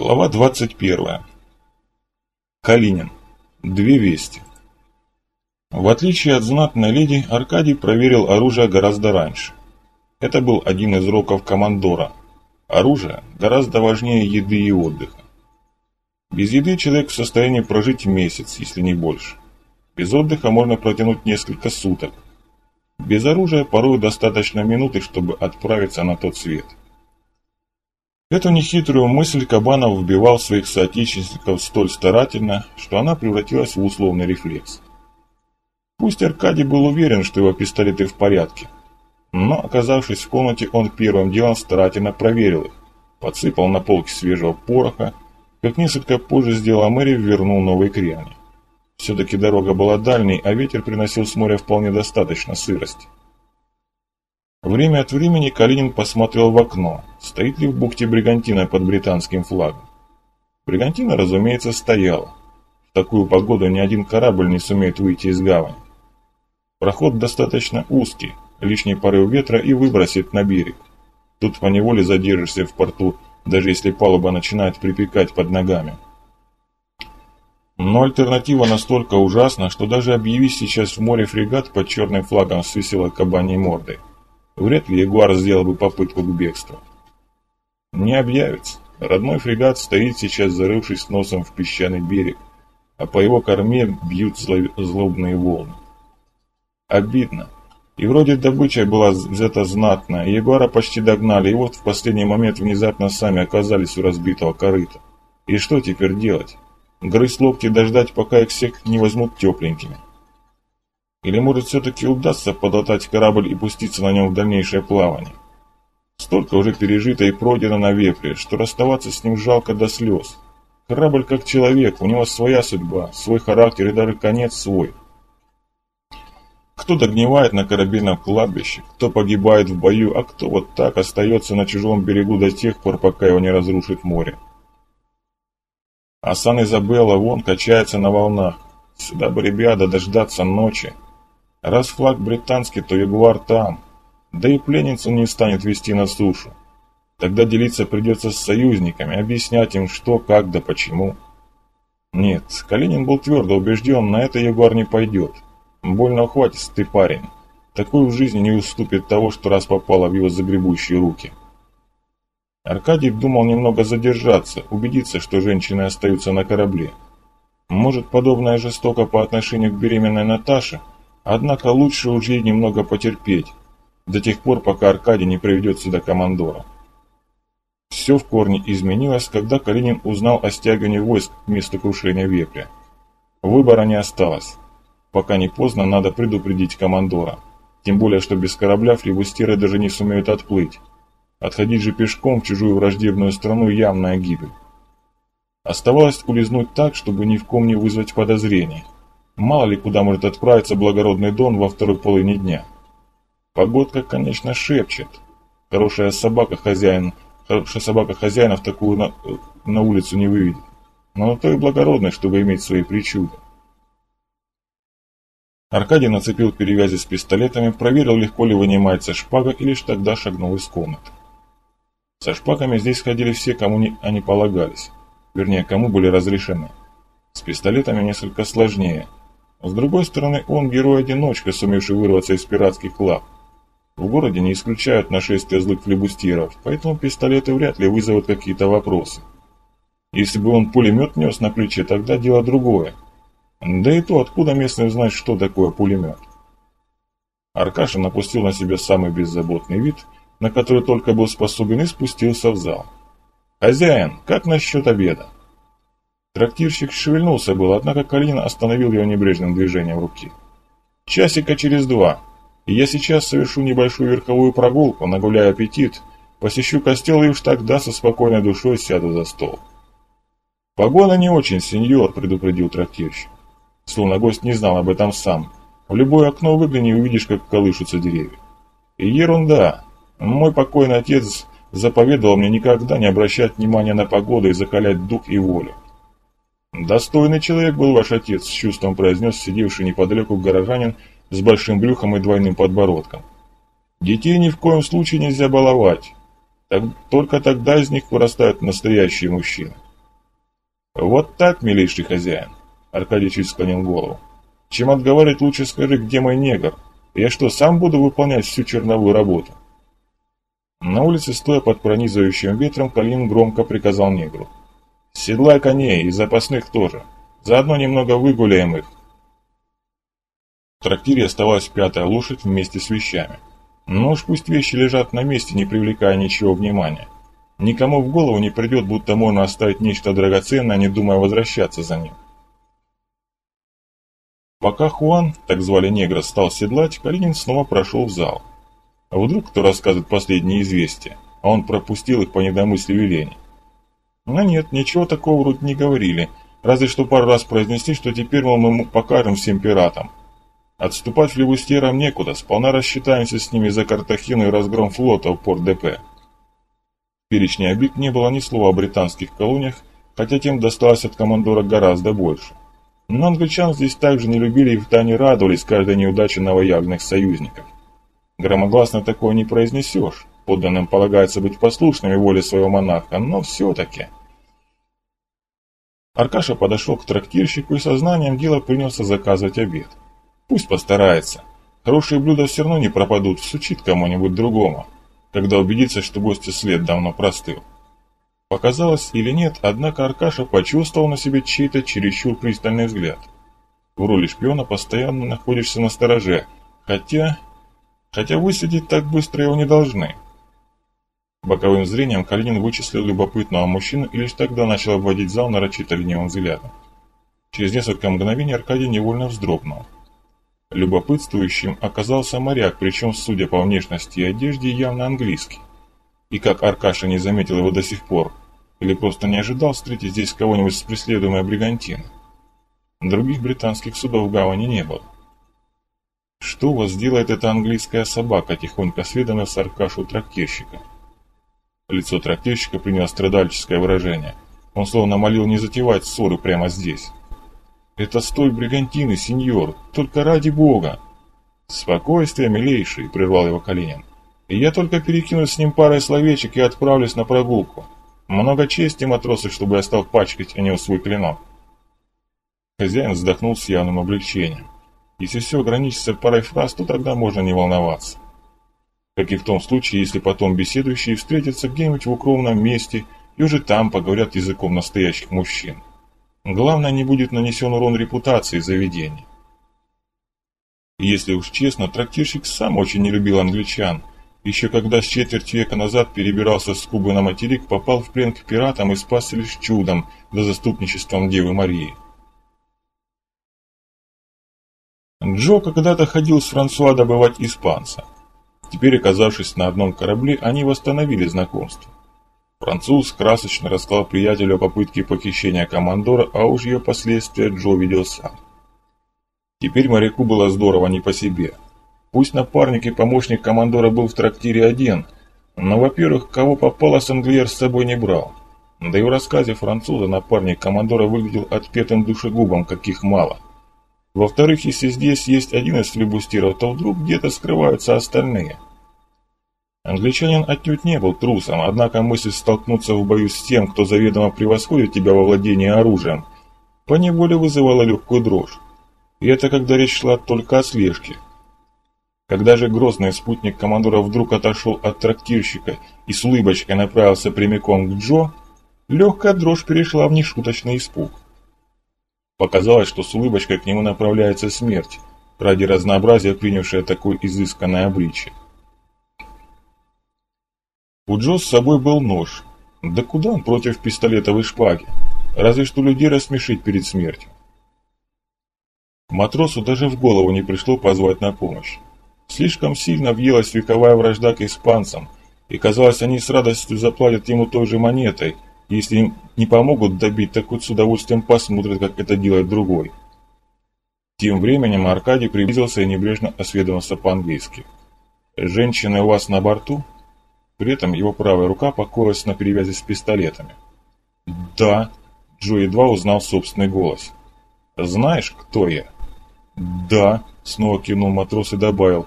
Глава 21. Калинин. Две вести. В отличие от знатной леди, Аркадий проверил оружие гораздо раньше. Это был один из роков командора. Оружие гораздо важнее еды и отдыха. Без еды человек в состоянии прожить месяц, если не больше. Без отдыха можно протянуть несколько суток. Без оружия порой достаточно минуты, чтобы отправиться на тот свет. Эту нехитрую мысль Кабанов вбивал своих соотечественников столь старательно, что она превратилась в условный рефлекс. Пусть Аркадий был уверен, что его пистолеты в порядке, но, оказавшись в комнате, он первым делом старательно проверил их, подсыпал на полки свежего пороха, как несколько позже сделал Мэри, вернул новые кряни. Все-таки дорога была дальней, а ветер приносил с моря вполне достаточно сырости. Время от времени Калинин посмотрел в окно, стоит ли в бухте Бригантина под британским флагом. Бригантина, разумеется, стояла. В такую погоду ни один корабль не сумеет выйти из гавани. Проход достаточно узкий, лишний порыв ветра и выбросит на берег. Тут поневоле задержишься в порту, даже если палуба начинает припекать под ногами. Но альтернатива настолько ужасна, что даже объявись сейчас в море фрегат под черным флагом с веселой кабаней мордой, Вряд ли Ягуар сделал бы попытку к бегству. Не объявится. Родной фрегат стоит сейчас, зарывшись носом в песчаный берег, а по его корме бьют злобные волны. Обидно. И вроде добыча была взята знатная, Ягуара почти догнали, и вот в последний момент внезапно сами оказались у разбитого корыта. И что теперь делать? Грызть локти и дождать, пока их всех не возьмут тепленькими. Или может все-таки удастся подлатать корабль и пуститься на нем в дальнейшее плавание? Столько уже пережито и пройдено на вепре, что расставаться с ним жалко до слез. Корабль как человек, у него своя судьба, свой характер и даже конец свой. Кто догнивает на корабельном кладбище, кто погибает в бою, а кто вот так остается на чужом берегу до тех пор, пока его не разрушит море. А Сан-Изабелла вон качается на волнах. Сюда бы, ребята, дождаться ночи. Раз флаг британский, то Ягуар там. Да и пленницу не станет вести на сушу. Тогда делиться придется с союзниками, объяснять им что, как да почему. Нет, Калинин был твердо убежден, на это Ягуар не пойдет. Больно ухватится ты, парень. Такой в жизни не уступит того, что раз попало в его загребущие руки. Аркадий думал немного задержаться, убедиться, что женщины остаются на корабле. Может, подобное жестоко по отношению к беременной Наташе – Однако лучше уже немного потерпеть, до тех пор, пока Аркадий не приведет сюда командора. Все в корне изменилось, когда Калинин узнал о стягивании войск к месту крушения вепря. Выбора не осталось. Пока не поздно, надо предупредить командора. Тем более, что без корабля флибустеры даже не сумеют отплыть. Отходить же пешком в чужую враждебную страну явная гибель. Оставалось улизнуть так, чтобы ни в ком не вызвать подозрений. Мало ли куда может отправиться благородный Дон во второй половине дня. Погодка, конечно, шепчет. Хорошая собака хозяин, хорошая собака хозяина в такую на, на улицу не выведет. Но на то и благородный, чтобы иметь свои причуды. Аркадий нацепил перевязи с пистолетами, проверил, легко ли вынимается шпага, и лишь тогда шагнул из комнаты. Со шпагами здесь ходили все, кому не, они полагались. Вернее, кому были разрешены. С пистолетами несколько сложнее – с другой стороны, он герой-одиночка, сумевший вырваться из пиратских лап. В городе не исключают нашествия злых флебустьеров, поэтому пистолеты вряд ли вызовут какие-то вопросы. Если бы он пулемет нес на плече, тогда дело другое. Да и то, откуда местные знают, что такое пулемет. Аркаша напустил на себя самый беззаботный вид, на который только был способен, и спустился в зал. «Хозяин, как насчет обеда?» Трактирщик шевельнулся было, однако Калинин остановил его небрежным движением руки. «Часика через два. Я сейчас совершу небольшую верховую прогулку, нагуляю аппетит, посещу костел и уж тогда со спокойной душой сяду за стол». «Погода не очень, сеньор», — предупредил трактирщик. Словно гость не знал об этом сам. В любое окно выгляни и увидишь, как колышутся деревья. И ерунда. Мой покойный отец заповедовал мне никогда не обращать внимания на погоду и закалять дух и волю. «Достойный человек был ваш отец», — с чувством произнес сидевший неподалеку горожанин с большим брюхом и двойным подбородком. «Детей ни в коем случае нельзя баловать. Так, только тогда из них вырастают настоящие мужчины. Вот так, милейший хозяин. Аркадий чуть склонил голову. Чем отговаривать, лучше скажи, где мой негр. Я что, сам буду выполнять всю черновую работу? На улице, стоя под пронизывающим ветром, Калин громко приказал негру. «Седлай коней и запасных тоже. Заодно немного выгуляем их». В трактире оставалась пятая лошадь вместе с вещами. Но уж пусть вещи лежат на месте, не привлекая ничего внимания. Никому в голову не придет, будто можно оставить нечто драгоценное, не думая возвращаться за ним. Пока Хуан, так звали негра, стал седлать, Калинин снова прошел в зал. А вдруг кто рассказывает последние известия, а он пропустил их по недомыслию лени. Но нет, ничего такого вроде не говорили, разве что пару раз произнесли, что теперь мол, мы покажем всем пиратам. Отступать флебустерам некуда, сполна рассчитаемся с ними за Картахину и разгром флота в Порт-ДП. В перечне обид не было ни слова о британских колониях, хотя тем досталось от командора гораздо больше. Но англичан здесь также не любили и втайне радовались каждой неудаче новоявленных союзников. Громогласно такое не произнесешь, подданным полагается быть послушными воле своего монарха, но все-таки... Аркаша подошел к трактирщику и сознанием дела принялся заказывать обед. Пусть постарается. Хорошие блюда все равно не пропадут, всучит кому-нибудь другому, когда убедится, что гости след давно простыл. Показалось или нет, однако Аркаша почувствовал на себе чей-то чересчур пристальный взгляд. В роли шпиона постоянно находишься на стороже, хотя... Хотя высадить так быстро его не должны. Боковым зрением Калинин вычислил любопытного мужчину и лишь тогда начал обводить зал нарочито ленивым взглядом. Через несколько мгновений Аркадий невольно вздрогнул. Любопытствующим оказался моряк, причем, судя по внешности и одежде, явно английский. И как Аркаша не заметил его до сих пор, или просто не ожидал встретить здесь кого-нибудь с преследуемой бригантины. Других британских судов в гавани не было. «Что у вас делает эта английская собака?» – тихонько с Аркашу трактирщика. Лицо трактирщика приняло страдальческое выражение. Он словно молил не затевать ссоры прямо здесь. «Это столь бригантины, сеньор, только ради бога!» «Спокойствие, милейший!» – прервал его Калинин. «Я только перекинусь с ним парой словечек и отправлюсь на прогулку. Много чести, матросы, чтобы я стал пачкать о него свой клинок». Хозяин вздохнул с явным облегчением. Если все ограничится парой фраз, то тогда можно не волноваться. Как и в том случае, если потом беседующие встретятся где-нибудь в укромном месте и уже там поговорят языком настоящих мужчин. Главное, не будет нанесен урон репутации заведения. Если уж честно, трактирщик сам очень не любил англичан. Еще когда с четверть века назад перебирался с Кубы на материк, попал в плен к пиратам и спасся лишь чудом, до заступничеством Девы Марии. Джо когда-то ходил с Франсуа добывать испанца. Теперь, оказавшись на одном корабле, они восстановили знакомство. Француз красочно рассказал приятелю о попытке похищения командора, а уж ее последствия Джо видел сам. Теперь моряку было здорово не по себе. Пусть напарник и помощник командора был в трактире один, но, во-первых, кого попало, Сенглер с собой не брал. Да и в рассказе француза напарник командора выглядел отпетым душегубом, каких мало. Во-вторых, если здесь есть один из флебустиров, то вдруг где-то скрываются остальные – Англичанин отнюдь не был трусом, однако мысль столкнуться в бою с тем, кто заведомо превосходит тебя во владении оружием, поневоле вызывала легкую дрожь. И это когда речь шла только о слежке. Когда же грозный спутник командора вдруг отошел от трактирщика и с улыбочкой направился прямиком к Джо, легкая дрожь перешла в нешуточный испуг. Показалось, что с улыбочкой к нему направляется смерть, ради разнообразия принявшая такое изысканное обличие. У Джо с собой был нож. Да куда он против пистолетовой шпаги? Разве что людей рассмешить перед смертью. Матросу даже в голову не пришло позвать на помощь. Слишком сильно въелась вековая вражда к испанцам, и казалось, они с радостью заплатят ему той же монетой, если им не помогут добить, так хоть с удовольствием посмотрят, как это делает другой. Тем временем Аркадий приблизился и небрежно осведомился по-английски. «Женщины у вас на борту?» При этом его правая рука покоилась на перевязи с пистолетами. «Да», — Джо едва узнал собственный голос. «Знаешь, кто я?» «Да», — снова кивнул матрос и добавил.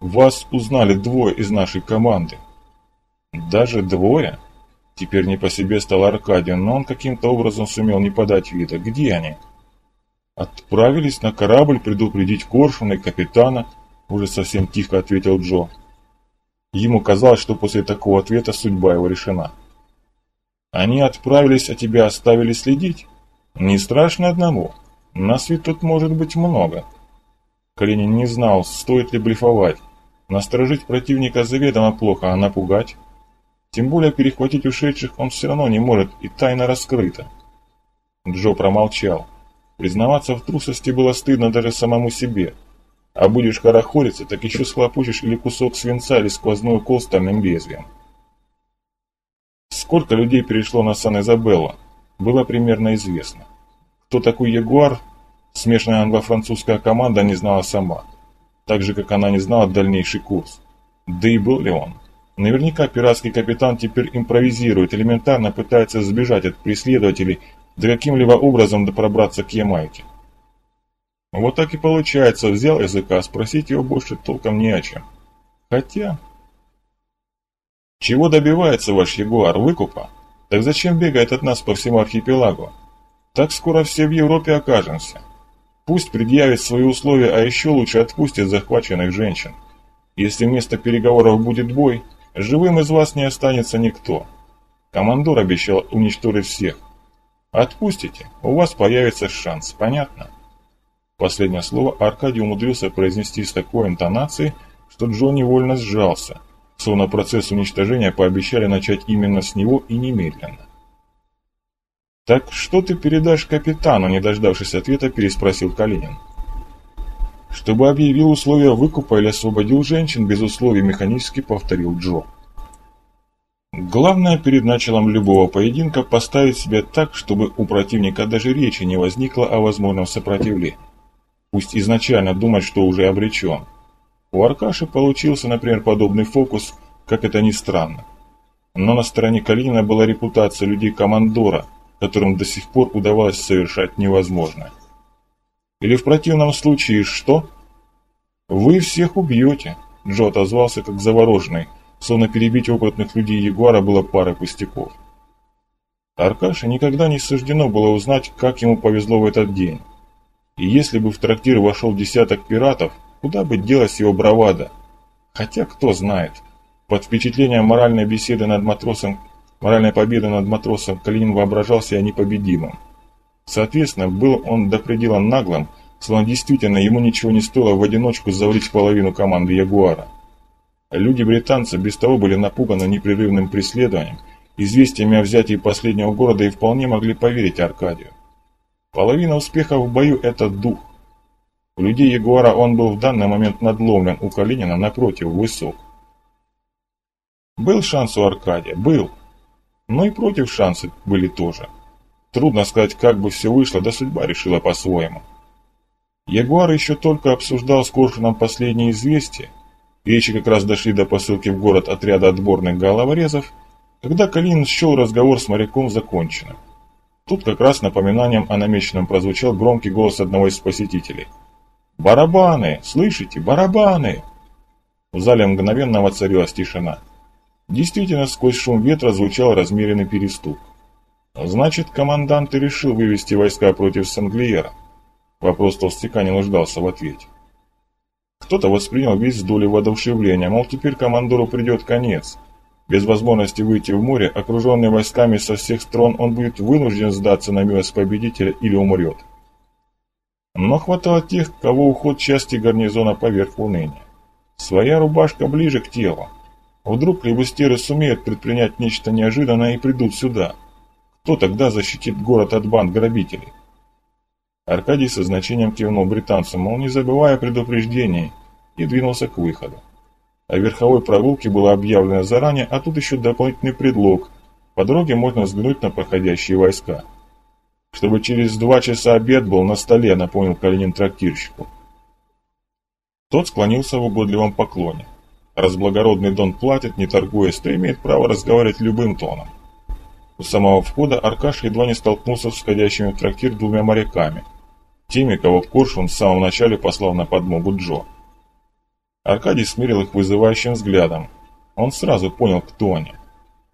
«Вас узнали двое из нашей команды». «Даже двое?» Теперь не по себе стал Аркадий, но он каким-то образом сумел не подать вида. Где они? Отправились на корабль предупредить Коршуна и капитана, уже совсем тихо ответил Джо. Ему казалось, что после такого ответа судьба его решена. Они отправились, а тебя оставили следить? Не страшно одному. Нас ведь тут может быть много. Калинин не знал, стоит ли блефовать. Насторожить противника заведомо плохо, а напугать? Тем более перехватить ушедших он все равно не может, и тайна раскрыта. Джо промолчал. Признаваться в трусости было стыдно даже самому себе. А будешь хорохориться, так еще схлопочешь или кусок свинца, или сквозной укол стальным лезвием. Сколько людей перешло на Сан-Изабелло, было примерно известно. Кто такой Ягуар, смешанная англо-французская команда не знала сама, так же, как она не знала дальнейший курс. Да и был ли он? Наверняка пиратский капитан теперь импровизирует, элементарно пытается сбежать от преследователей, да каким-либо образом пробраться к Ямайке. Вот так и получается, взял языка, спросить его больше толком не о чем. Хотя... Чего добивается ваш Ягуар, выкупа? Так зачем бегает от нас по всему архипелагу? Так скоро все в Европе окажемся. Пусть предъявит свои условия, а еще лучше отпустит захваченных женщин. Если вместо переговоров будет бой, Живым из вас не останется никто. Командор обещал уничтожить всех. Отпустите, у вас появится шанс, понятно? Последнее слово Аркадий умудрился произнести с такой интонацией, что Джо невольно сжался, словно процесс уничтожения пообещали начать именно с него и немедленно. «Так что ты передашь капитану?» – не дождавшись ответа, переспросил Калинин чтобы объявил условия выкупа или освободил женщин без условий, механически повторил Джо. Главное перед началом любого поединка поставить себя так, чтобы у противника даже речи не возникло о возможном сопротивлении. Пусть изначально думать, что уже обречен. У Аркаши получился, например, подобный фокус, как это ни странно. Но на стороне Калинина была репутация людей-командора, которым до сих пор удавалось совершать невозможное. Или в противном случае что? Вы всех убьете. Джо отозвался как завороженный, словно перебить опытных людей Ягуара было пара пустяков. Аркаше никогда не суждено было узнать, как ему повезло в этот день. И если бы в трактир вошел десяток пиратов, куда бы делась его бравада? Хотя кто знает. Под впечатлением моральной беседы над матросом, моральной победы над матросом Калинин воображал себя непобедимым. Соответственно, был он до предела наглым, словно действительно ему ничего не стоило в одиночку завалить половину команды Ягуара. Люди-британцы без того были напуганы непрерывным преследованием, известиями о взятии последнего города и вполне могли поверить Аркадию. Половина успеха в бою – это дух. У людей Ягуара он был в данный момент надломлен, у Калинина, напротив, высок. Был шанс у Аркадия? Был. Но и против шансы были тоже. Трудно сказать, как бы все вышло, да судьба решила по-своему. Ягуар еще только обсуждал с Коршуном последние известия, речи как раз дошли до посылки в город отряда отборных головорезов, когда Калинин счел разговор с моряком законченным. Тут как раз напоминанием о намеченном прозвучал громкий голос одного из посетителей. «Барабаны! Слышите? Барабаны!» В зале мгновенно воцарилась тишина. Действительно, сквозь шум ветра звучал размеренный перестук. Значит, командант и решил вывести войска против Санглиера. Вопрос толстяка не нуждался в ответе. Кто-то воспринял весь с долей воодушевления, мол, теперь командору придет конец. Без возможности выйти в море, окруженный войсками со всех сторон, он будет вынужден сдаться на милость победителя или умрет. Но хватало тех, кого уход части гарнизона поверх уныния. Своя рубашка ближе к телу. Вдруг либустеры сумеют предпринять нечто неожиданное и придут сюда – кто тогда защитит город от банд грабителей? Аркадий со значением кивнул британцу, мол, не забывая о предупреждении, и двинулся к выходу. О верховой прогулке было объявлено заранее, а тут еще дополнительный предлог. По дороге можно взглянуть на проходящие войска. Чтобы через два часа обед был на столе, напомнил Калинин трактирщику. Тот склонился в угодливом поклоне. Раз благородный Дон платит, не торгуясь, то имеет право разговаривать любым тоном. У самого входа Аркаш едва не столкнулся с входящими в трактир двумя моряками, теми, кого Коршун в самом начале послал на подмогу Джо. Аркадий смирил их вызывающим взглядом. Он сразу понял, кто они.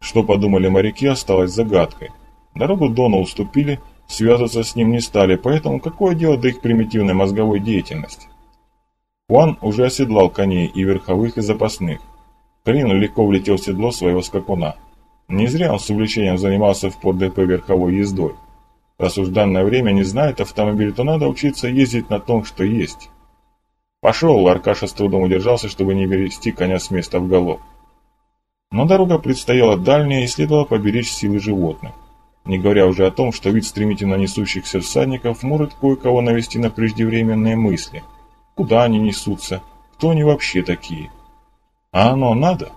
Что подумали моряки, осталось загадкой. Дорогу Дону уступили, связываться с ним не стали, поэтому какое дело до их примитивной мозговой деятельности? Хуан уже оседлал коней и верховых, и запасных. Карин легко влетел в седло своего скакуна. Не зря он с увлечением занимался в ПДП верховой ездой. Раз уж данное время не знает автомобиль, то надо учиться ездить на том, что есть. Пошел, Аркаша с трудом удержался, чтобы не вести коня с места в галоп. Но дорога предстояла дальняя и следовало поберечь силы животных. Не говоря уже о том, что вид стремительно несущихся всадников может кое-кого навести на преждевременные мысли. Куда они несутся? Кто они вообще такие? А оно надо?